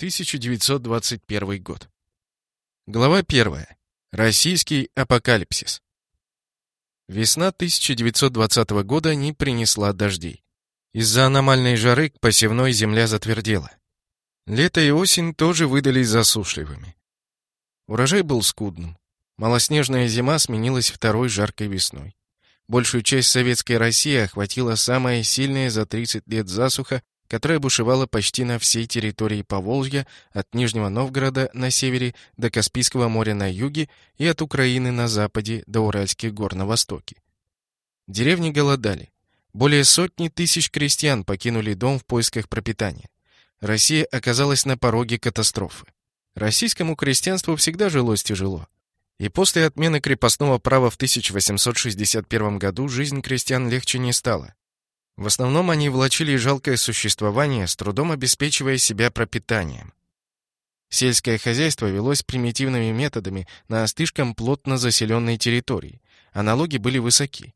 1921 год. Глава 1. Российский апокалипсис. Весна 1920 года не принесла дождей. Из-за аномальной жары к посевной земля затвердела. Лето и осень тоже выдались засушливыми. Урожай был скудным. Малоснежная зима сменилась второй жаркой весной. Большую часть советской России охватила самая сильная за 30 лет засуха, которая бушевала почти на всей территории Поволжья, от Нижнего Новгорода на севере до Каспийского моря на юге и от Украины на западе до Уральских гор на востоке. Деревни голодали. Более сотни тысяч крестьян покинули дом в поисках пропитания. Россия оказалась на пороге катастрофы. Российскому крестьянству всегда жилось тяжело. И после отмены крепостного права в 1861 году жизнь крестьян легче не стала. В основном они влачили жалкое существование, с трудом обеспечивая себя пропитанием. Сельское хозяйство велось примитивными методами на слишком плотно заселенной территории, а налоги были высоки.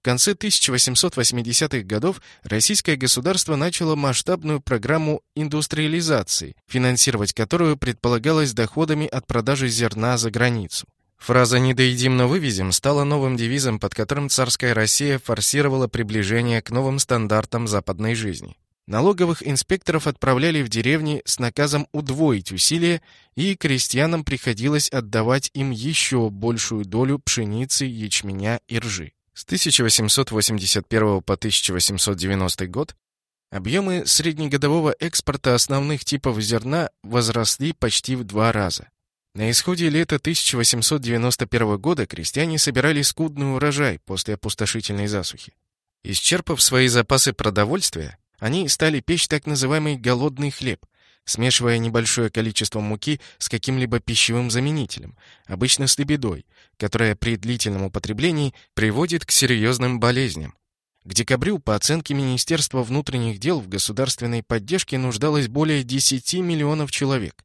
В конце 1880-х годов российское государство начало масштабную программу индустриализации, финансировать которую предполагалось доходами от продажи зерна за границу. Фраза «не доедим, но вывезем» стала новым девизом, под которым царская Россия форсировала приближение к новым стандартам западной жизни. Налоговых инспекторов отправляли в деревни с наказом удвоить усилия, и крестьянам приходилось отдавать им еще большую долю пшеницы, ячменя и ржи. С 1881 по 1890 год объемы среднегодового экспорта основных типов зерна возросли почти в два раза. На исходе лета 1891 года крестьяне собирали скудный урожай после опустошительной засухи. Исчерпав свои запасы продовольствия, они стали печь так называемый голодный хлеб, смешивая небольшое количество муки с каким-либо пищевым заменителем, обычно с лебедой, которая при длительном употреблении приводит к серьезным болезням. К декабрю, по оценке Министерства внутренних дел, в государственной поддержке нуждалось более 10 миллионов человек.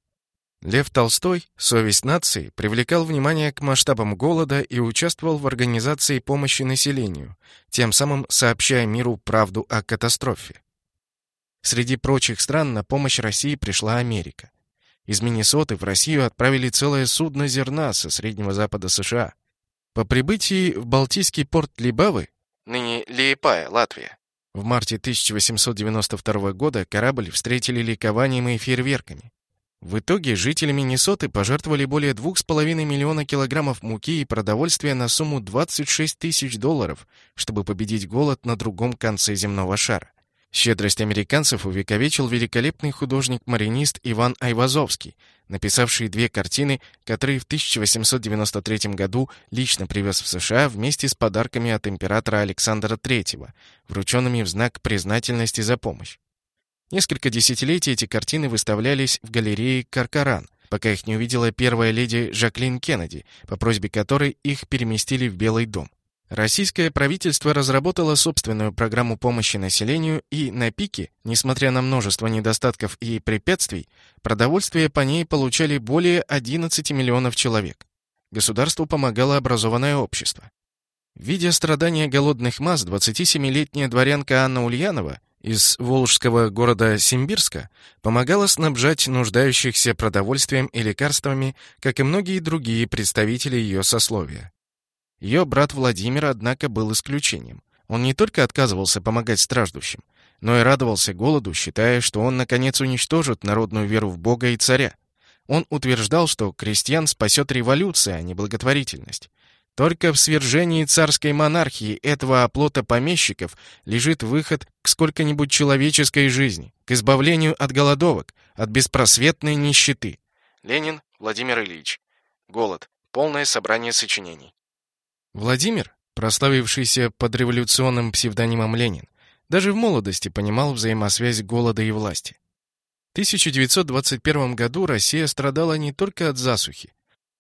Лев Толстой, совесть нации, привлекал внимание к масштабам голода и участвовал в организации помощи населению, тем самым сообщая миру правду о катастрофе. Среди прочих стран на помощь России пришла Америка. Из Миннесоты в Россию отправили целое судно зерна со Среднего Запада США. По прибытии в Балтийский порт Либавы, ныне Лиепая, Латвия, в марте 1892 года корабль встретили ликованием и фейерверками. В итоге жители Миннесоты пожертвовали более 2,5 миллиона килограммов муки и продовольствия на сумму 26 тысяч долларов, чтобы победить голод на другом конце земного шара. Щедрость американцев увековечил великолепный художник-маринист Иван Айвазовский, написавший две картины, которые в 1893 году лично привез в США вместе с подарками от императора Александра III, врученными в знак признательности за помощь. Несколько десятилетий эти картины выставлялись в галерее Каркаран, пока их не увидела первая леди Жаклин Кеннеди, по просьбе которой их переместили в Белый дом. Российское правительство разработало собственную программу помощи населению и на пике, несмотря на множество недостатков и препятствий, продовольствие по ней получали более 11 миллионов человек. Государству помогало образованное общество. Видя страдания голодных масс, 27-летняя дворянка Анна Ульянова из волжского города Симбирска помогала снабжать нуждающихся продовольствием и лекарствами, как и многие другие представители ее сословия. Ее брат Владимир, однако, был исключением. Он не только отказывался помогать страждущим, но и радовался голоду, считая, что он, наконец, уничтожит народную веру в Бога и царя. Он утверждал, что крестьян спасет революция, а не благотворительность. Только в свержении царской монархии этого оплота помещиков лежит выход к сколько-нибудь человеческой жизни, к избавлению от голодовок, от беспросветной нищеты. Ленин Владимир Ильич. Голод. Полное собрание сочинений. Владимир, прославившийся под революционным псевдонимом Ленин, даже в молодости понимал взаимосвязь голода и власти. В 1921 году Россия страдала не только от засухи,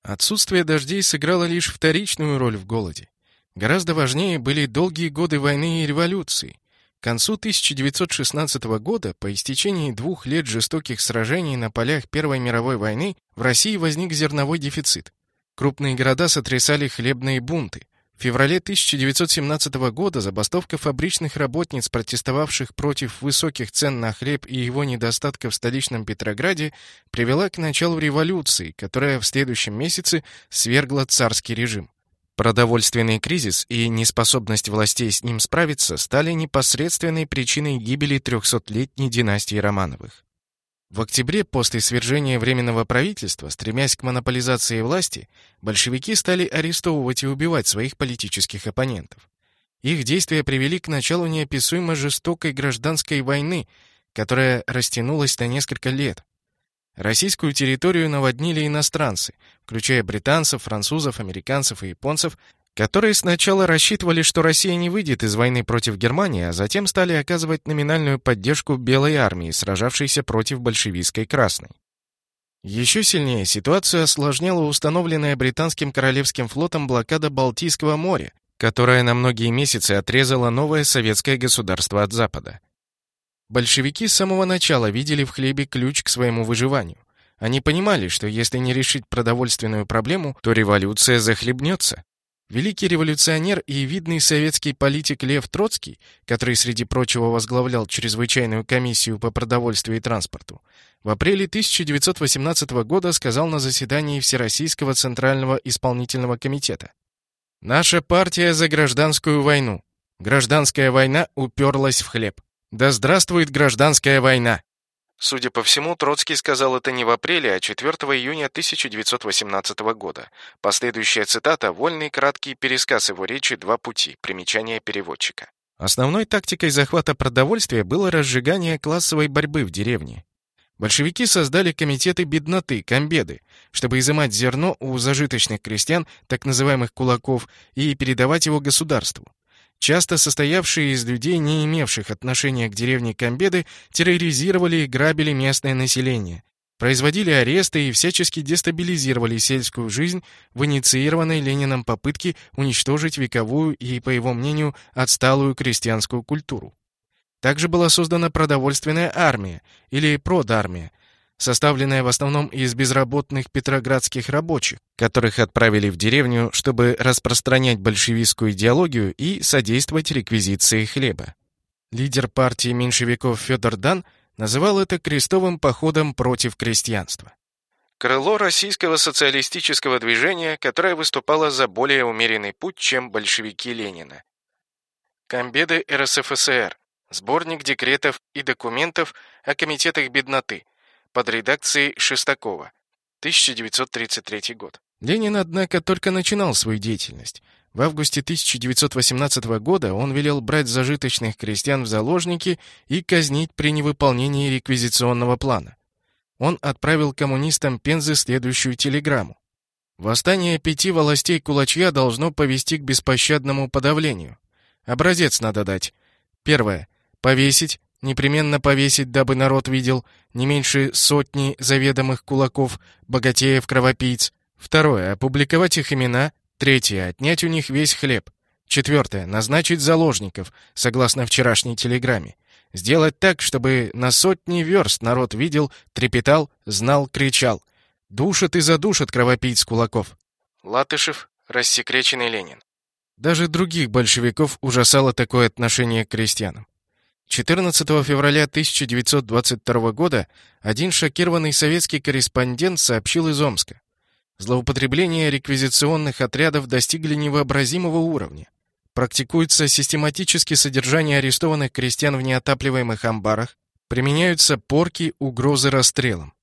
Отсутствие дождей сыграло лишь вторичную роль в голоде. Гораздо важнее были долгие годы войны и революции. К концу 1916 года, по истечении двух лет жестоких сражений на полях Первой мировой войны, в России возник зерновой дефицит. Крупные города сотрясали хлебные бунты. В феврале 1917 года забастовка фабричных работниц, протестовавших против высоких цен на хлеб и его недостатка в столичном Петрограде, привела к началу революции, которая в следующем месяце свергла царский режим. Продовольственный кризис и неспособность властей с ним справиться стали непосредственной причиной гибели 300-летней династии Романовых. В октябре, после свержения Временного правительства, стремясь к монополизации власти, большевики стали арестовывать и убивать своих политических оппонентов. Их действия привели к началу неописуемо жестокой гражданской войны, которая растянулась на несколько лет. Российскую территорию наводнили иностранцы, включая британцев, французов, американцев и японцев, которые сначала рассчитывали, что Россия не выйдет из войны против Германии, а затем стали оказывать номинальную поддержку Белой армии, сражавшейся против большевистской Красной. Еще сильнее ситуацию осложняла установленная британским королевским флотом блокада Балтийского моря, которая на многие месяцы отрезала новое советское государство от Запада. Большевики с самого начала видели в хлебе ключ к своему выживанию. Они понимали, что если не решить продовольственную проблему, то революция захлебнется. Великий революционер и видный советский политик Лев Троцкий, который, среди прочего, возглавлял чрезвычайную комиссию по продовольствию и транспорту, в апреле 1918 года сказал на заседании Всероссийского Центрального исполнительного комитета «Наша партия за гражданскую войну. Гражданская война уперлась в хлеб. Да здравствует гражданская война!» Судя по всему, Троцкий сказал это не в апреле, а 4 июня 1918 года. Последующая цитата — вольный краткий пересказ его речи «Два пути», примечание переводчика. Основной тактикой захвата продовольствия было разжигание классовой борьбы в деревне. Большевики создали комитеты бедноты, комбеды, чтобы изымать зерно у зажиточных крестьян, так называемых кулаков, и передавать его государству. Часто состоявшие из людей, не имевших отношения к деревне Камбеды, терроризировали и грабили местное население, производили аресты и всячески дестабилизировали сельскую жизнь в инициированной Лениным попытке уничтожить вековую и, по его мнению, отсталую крестьянскую культуру. Также была создана продовольственная армия или продармия, составленная в основном из безработных петроградских рабочих, которых отправили в деревню, чтобы распространять большевистскую идеологию и содействовать реквизиции хлеба. Лидер партии меньшевиков Федор Дан называл это крестовым походом против крестьянства. Крыло российского социалистического движения, которое выступало за более умеренный путь, чем большевики Ленина. Комбеды РСФСР. Сборник декретов и документов о комитетах бедноты – под редакцией Шестакова, 1933 год. Ленин, однако, только начинал свою деятельность. В августе 1918 года он велел брать зажиточных крестьян в заложники и казнить при невыполнении реквизиционного плана. Он отправил коммунистам Пензы следующую телеграмму. Восстание пяти властей кулачья должно повести к беспощадному подавлению. Образец надо дать. Первое. Повесить, непременно повесить, дабы народ видел, не меньше сотни заведомых кулаков, богатеев, кровопийц. Второе. Опубликовать их имена. Третье. Отнять у них весь хлеб. Четвертое. Назначить заложников, согласно вчерашней телеграмме. Сделать так, чтобы на сотни верст народ видел, трепетал, знал, кричал. Душат и задушат кровопийц кулаков. Латышев, рассекреченный Ленин. Даже других большевиков ужасало такое отношение к крестьянам. 14 февраля 1922 года один шокированный советский корреспондент сообщил из Омска. Злоупотребления реквизиционных отрядов достигли невообразимого уровня. Практикуется систематически содержание арестованных крестьян в неотапливаемых амбарах, применяются порки, угрозы расстрелом.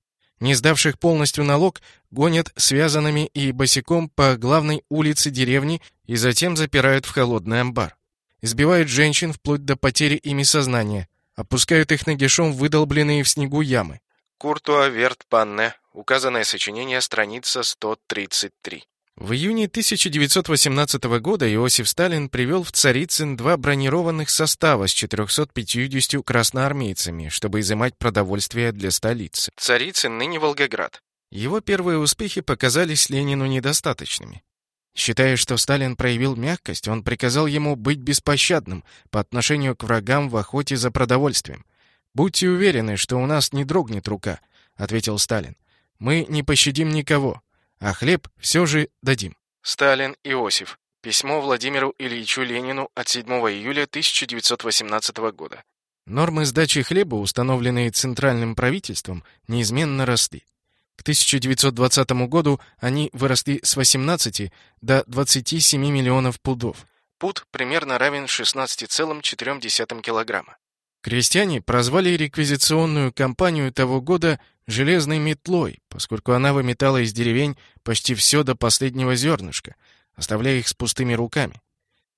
Не сдавших полностью налог гонят связанными и босиком по главной улице деревни и затем запирают в холодный амбар избивают женщин вплоть до потери ими сознания, опускают их нагишом в выдолбленные в снегу ямы. Куртуа Верт Панне, указанное сочинение, страница 133. В июне 1918 года Иосиф Сталин привел в Царицын два бронированных состава с 450 красноармейцами, чтобы изымать продовольствие для столицы. Царицын, ныне Волгоград. Его первые успехи показались Ленину недостаточными. Считая, что Сталин проявил мягкость, он приказал ему быть беспощадным по отношению к врагам в охоте за продовольствием. «Будьте уверены, что у нас не дрогнет рука», — ответил Сталин. «Мы не пощадим никого, а хлеб все же дадим». Сталин Иосиф. Письмо Владимиру Ильичу Ленину от 7 июля 1918 года. Нормы сдачи хлеба, установленные центральным правительством, неизменно росли. К 1920 году они выросли с 18 до 27 миллионов пудов. Пуд примерно равен 16,4 килограмма. Крестьяне прозвали реквизиционную кампанию того года «железной метлой», поскольку она выметала из деревень почти все до последнего зернышка, оставляя их с пустыми руками.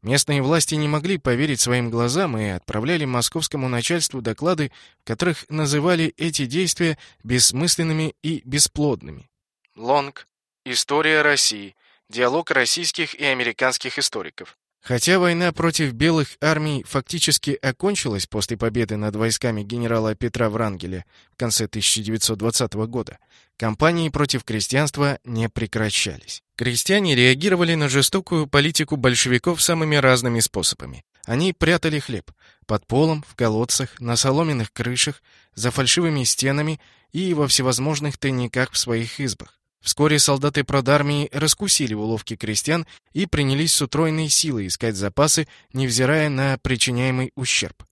Местные власти не могли поверить своим глазам и отправляли московскому начальству доклады, в которых называли эти действия бессмысленными и бесплодными. Лонг. История России. Диалог российских и американских историков. Хотя война против белых армий фактически окончилась после победы над войсками генерала Петра Врангеля в конце 1920 года, кампании против крестьянства не прекращались. Крестьяне реагировали на жестокую политику большевиков самыми разными способами. Они прятали хлеб под полом, в колодцах, на соломенных крышах, за фальшивыми стенами и во всевозможных тайниках в своих избах. Вскоре солдаты продармии раскусили уловки крестьян и принялись с утроенной силой искать запасы, невзирая на причиняемый ущерб.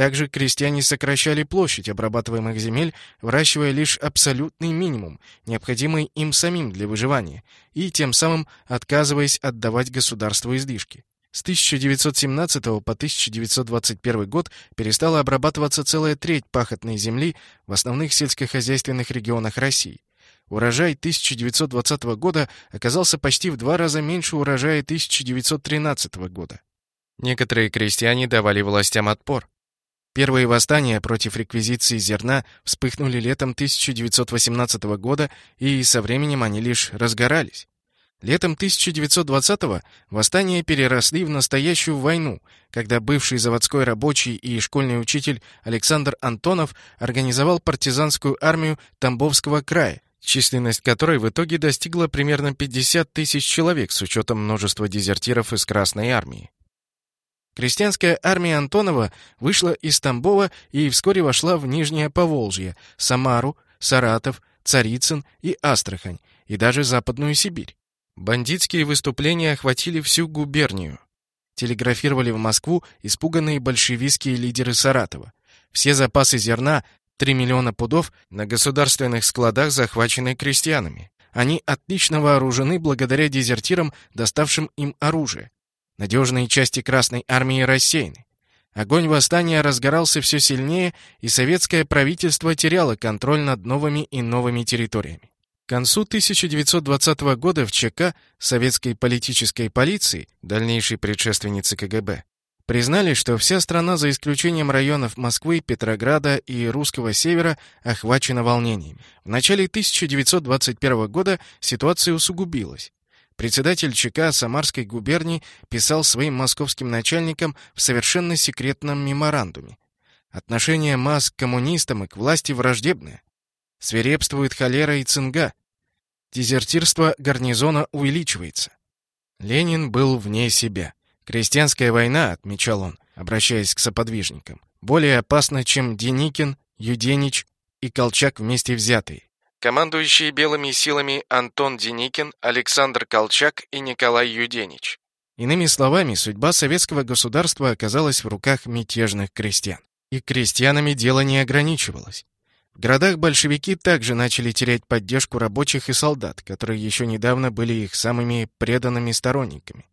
Также крестьяне сокращали площадь обрабатываемых земель, выращивая лишь абсолютный минимум, необходимый им самим для выживания, и тем самым отказываясь отдавать государству излишки. С 1917 по 1921 год перестала обрабатываться целая треть пахотной земли в основных сельскохозяйственных регионах России. Урожай 1920 года оказался почти в два раза меньше урожая 1913 года. Некоторые крестьяне давали властям отпор. Первые восстания против реквизиции зерна вспыхнули летом 1918 года, и со временем они лишь разгорались. Летом 1920-го восстания переросли в настоящую войну, когда бывший заводской рабочий и школьный учитель Александр Антонов организовал партизанскую армию Тамбовского края, численность которой в итоге достигла примерно 50 тысяч человек с учетом множества дезертиров из Красной армии. Крестьянская армия Антонова вышла из Тамбова и вскоре вошла в Нижнее Поволжье, Самару, Саратов, Царицын и Астрахань, и даже Западную Сибирь. Бандитские выступления охватили всю губернию. Телеграфировали в Москву испуганные большевистские лидеры Саратова. Все запасы зерна, 3 миллиона пудов на государственных складах, захвачены крестьянами. Они отлично вооружены благодаря дезертирам, доставшим им оружие. Надежные части Красной армии рассеяны. Огонь восстания разгорался все сильнее, и советское правительство теряло контроль над новыми и новыми территориями. К концу 1920 года в ЧК советской политической полиции, дальнейшей предшественницы КГБ, признали, что вся страна, за исключением районов Москвы, Петрограда и Русского Севера, охвачена волнениями. В начале 1921 года ситуация усугубилась. Председатель ЧК Самарской губернии писал своим московским начальникам в совершенно секретном меморандуме. Отношение масс к коммунистам и к власти враждебное. Свирепствует холера и цинга. Дезертирство гарнизона увеличивается. Ленин был вне себя. Крестьянская война, отмечал он, обращаясь к соподвижникам, более опасна, чем Деникин, Юденич и Колчак вместе взятые. Командующие белыми силами Антон Деникин, Александр Колчак и Николай Юденич. Иными словами, судьба советского государства оказалась в руках мятежных крестьян. И крестьянами дело не ограничивалось. В городах большевики также начали терять поддержку рабочих и солдат, которые еще недавно были их самыми преданными сторонниками.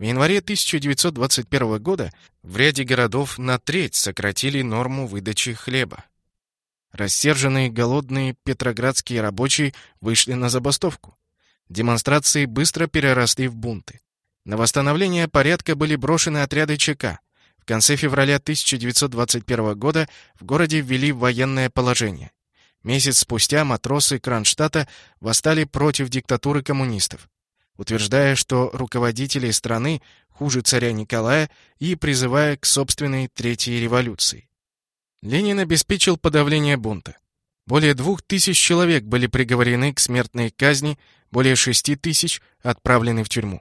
В январе 1921 года в ряде городов на треть сократили норму выдачи хлеба. Рассерженные голодные петроградские рабочие вышли на забастовку. Демонстрации быстро переросли в бунты. На восстановление порядка были брошены отряды ЧК. В конце февраля 1921 года в городе ввели военное положение. Месяц спустя матросы Кронштадта восстали против диктатуры коммунистов утверждая, что руководители страны хуже царя Николая и призывая к собственной третьей революции. Ленин обеспечил подавление бунта. Более двух тысяч человек были приговорены к смертной казни, более шести тысяч отправлены в тюрьму.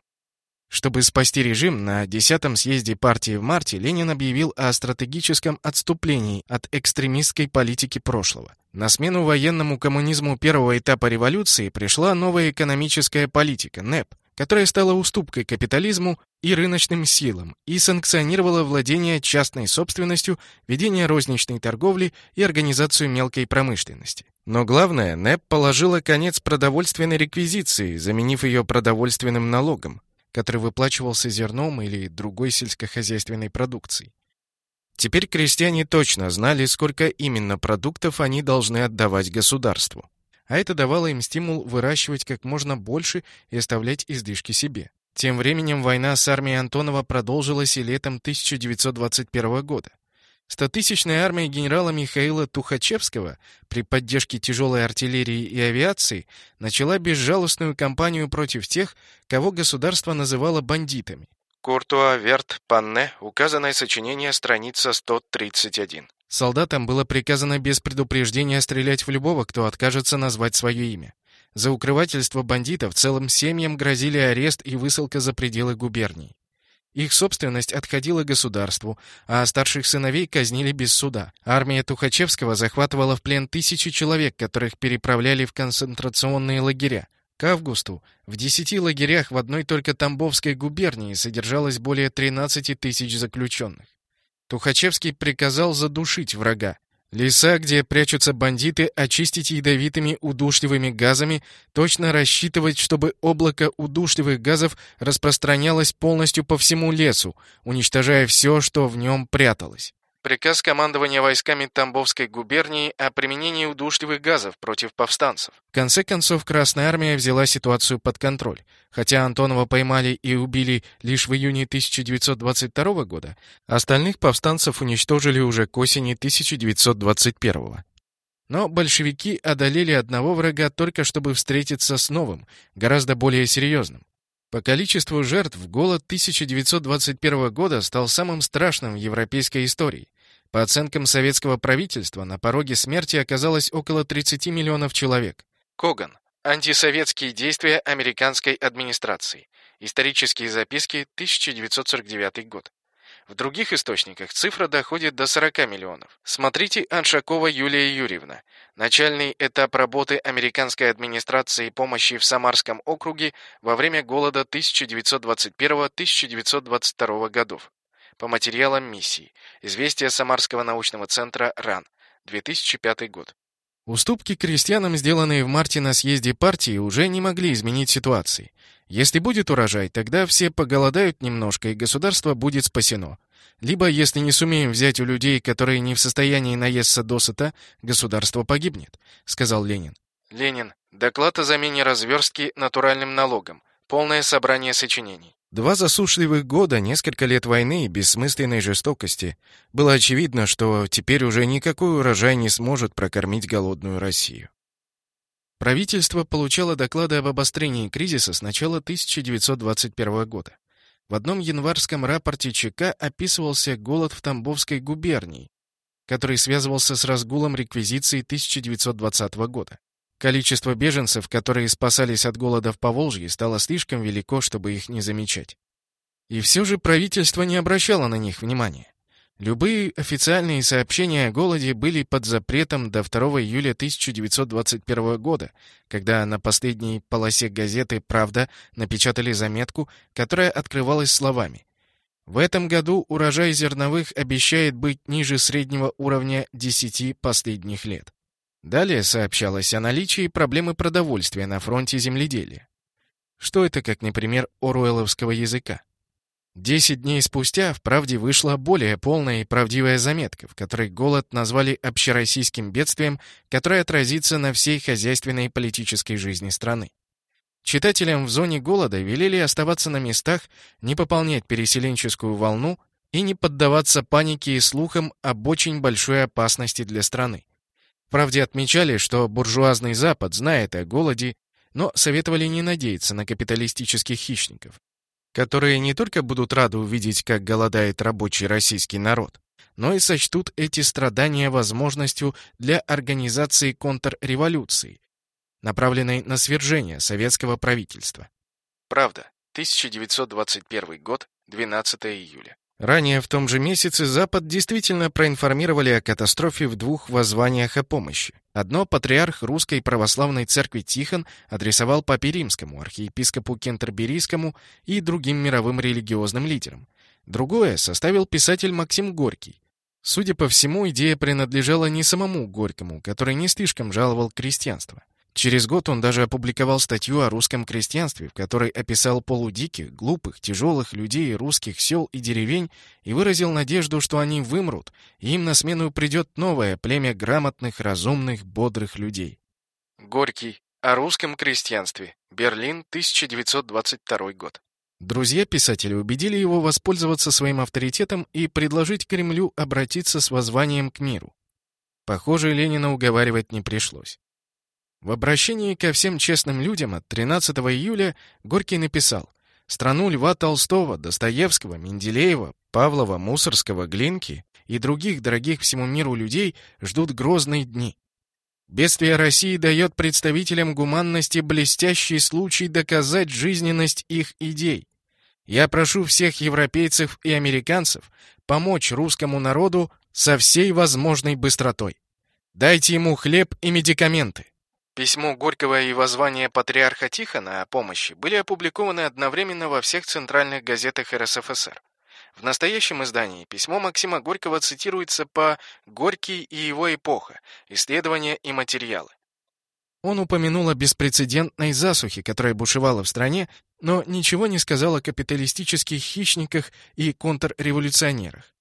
Чтобы спасти режим, на 10-м съезде партии в марте Ленин объявил о стратегическом отступлении от экстремистской политики прошлого. На смену военному коммунизму первого этапа революции пришла новая экономическая политика НЭП, которая стала уступкой капитализму и рыночным силам и санкционировала владение частной собственностью, ведение розничной торговли и организацию мелкой промышленности. Но главное, НЭП положила конец продовольственной реквизиции, заменив ее продовольственным налогом, который выплачивался зерном или другой сельскохозяйственной продукцией. Теперь крестьяне точно знали, сколько именно продуктов они должны отдавать государству. А это давало им стимул выращивать как можно больше и оставлять излишки себе. Тем временем война с армией Антонова продолжилась и летом 1921 года. Стотысячная армия генерала Михаила Тухачевского при поддержке тяжелой артиллерии и авиации начала безжалостную кампанию против тех, кого государство называло бандитами. Куртуа Верт Панне, указанное сочинение, страница 131. Солдатам было приказано без предупреждения стрелять в любого, кто откажется назвать свое имя. За укрывательство бандитов целым семьям грозили арест и высылка за пределы губерний. Их собственность отходила государству, а старших сыновей казнили без суда. Армия Тухачевского захватывала в плен тысячи человек, которых переправляли в концентрационные лагеря. К августу в десяти лагерях в одной только Тамбовской губернии содержалось более 13 тысяч заключенных. Тухачевский приказал задушить врага, Леса, где прячутся бандиты, очистить ядовитыми удушливыми газами, точно рассчитывать, чтобы облако удушливых газов распространялось полностью по всему лесу, уничтожая все, что в нем пряталось. Приказ командования войсками Тамбовской губернии о применении удушливых газов против повстанцев. В конце концов, Красная Армия взяла ситуацию под контроль. Хотя Антонова поймали и убили лишь в июне 1922 года, остальных повстанцев уничтожили уже к осени 1921 Но большевики одолели одного врага только чтобы встретиться с новым, гораздо более серьезным. По количеству жертв голод 1921 года стал самым страшным в европейской истории. По оценкам советского правительства, на пороге смерти оказалось около 30 миллионов человек. Коган. Антисоветские действия американской администрации. Исторические записки, 1949 год. В других источниках цифра доходит до 40 миллионов. Смотрите Аншакова Юлия Юрьевна. Начальный этап работы американской администрации помощи в Самарском округе во время голода 1921-1922 годов по материалам миссии. Известия Самарского научного центра РАН. 2005 год. Уступки крестьянам, сделанные в марте на съезде партии, уже не могли изменить ситуации. Если будет урожай, тогда все поголодают немножко, и государство будет спасено. Либо, если не сумеем взять у людей, которые не в состоянии наесться досыта, государство погибнет, сказал Ленин. Ленин. Доклад о замене разверстки натуральным налогом. Полное собрание сочинений. Два засушливых года, несколько лет войны и бессмысленной жестокости. Было очевидно, что теперь уже никакой урожай не сможет прокормить голодную Россию. Правительство получало доклады об обострении кризиса с начала 1921 года. В одном январском рапорте ЧК описывался голод в Тамбовской губернии, который связывался с разгулом реквизиции 1920 года. Количество беженцев, которые спасались от голода в Поволжье, стало слишком велико, чтобы их не замечать. И все же правительство не обращало на них внимания. Любые официальные сообщения о голоде были под запретом до 2 июля 1921 года, когда на последней полосе газеты «Правда» напечатали заметку, которая открывалась словами «В этом году урожай зерновых обещает быть ниже среднего уровня 10 последних лет». Далее сообщалось о наличии проблемы продовольствия на фронте земледелия. Что это, как, например, оруэлловского языка? Десять дней спустя в «Правде» вышла более полная и правдивая заметка, в которой голод назвали общероссийским бедствием, которое отразится на всей хозяйственной и политической жизни страны. Читателям в зоне голода велели оставаться на местах, не пополнять переселенческую волну и не поддаваться панике и слухам об очень большой опасности для страны. Правде отмечали, что буржуазный Запад знает о голоде, но советовали не надеяться на капиталистических хищников, которые не только будут рады увидеть, как голодает рабочий российский народ, но и сочтут эти страдания возможностью для организации контрреволюции, направленной на свержение советского правительства. Правда, 1921 год, 12 июля. Ранее в том же месяце Запад действительно проинформировали о катастрофе в двух воззваниях о помощи. Одно патриарх Русской Православной Церкви Тихон адресовал Папе Римскому, архиепископу Кентерберийскому и другим мировым религиозным лидерам. Другое составил писатель Максим Горький. Судя по всему, идея принадлежала не самому Горькому, который не слишком жаловал крестьянство. Через год он даже опубликовал статью о русском крестьянстве, в которой описал полудиких, глупых, тяжелых людей русских сел и деревень и выразил надежду, что они вымрут, и им на смену придет новое племя грамотных, разумных, бодрых людей. Горький. О русском крестьянстве. Берлин, 1922 год. Друзья писателя убедили его воспользоваться своим авторитетом и предложить Кремлю обратиться с воззванием к миру. Похоже, Ленина уговаривать не пришлось. В обращении ко всем честным людям от 13 июля Горький написал «Страну Льва Толстого, Достоевского, Менделеева, Павлова, Мусорского, Глинки и других дорогих всему миру людей ждут грозные дни. Бедствие России дает представителям гуманности блестящий случай доказать жизненность их идей. Я прошу всех европейцев и американцев помочь русскому народу со всей возможной быстротой. Дайте ему хлеб и медикаменты. Письмо Горького и воззвание патриарха Тихона о помощи были опубликованы одновременно во всех центральных газетах РСФСР. В настоящем издании письмо Максима Горького цитируется по «Горький и его эпоха. Исследования и материалы». Он упомянул о беспрецедентной засухе, которая бушевала в стране, но ничего не сказал о капиталистических хищниках и контрреволюционерах.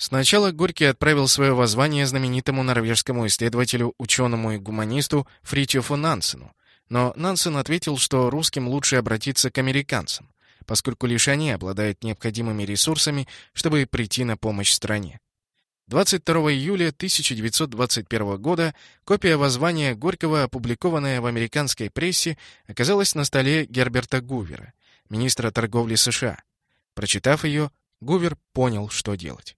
Сначала Горький отправил свое воззвание знаменитому норвежскому исследователю, ученому и гуманисту Фритьофу Нансену, но Нансен ответил, что русским лучше обратиться к американцам, поскольку лишь они обладают необходимыми ресурсами, чтобы прийти на помощь стране. 22 июля 1921 года копия воззвания Горького, опубликованная в американской прессе, оказалась на столе Герберта Гувера, министра торговли США. Прочитав ее, Гувер понял, что делать.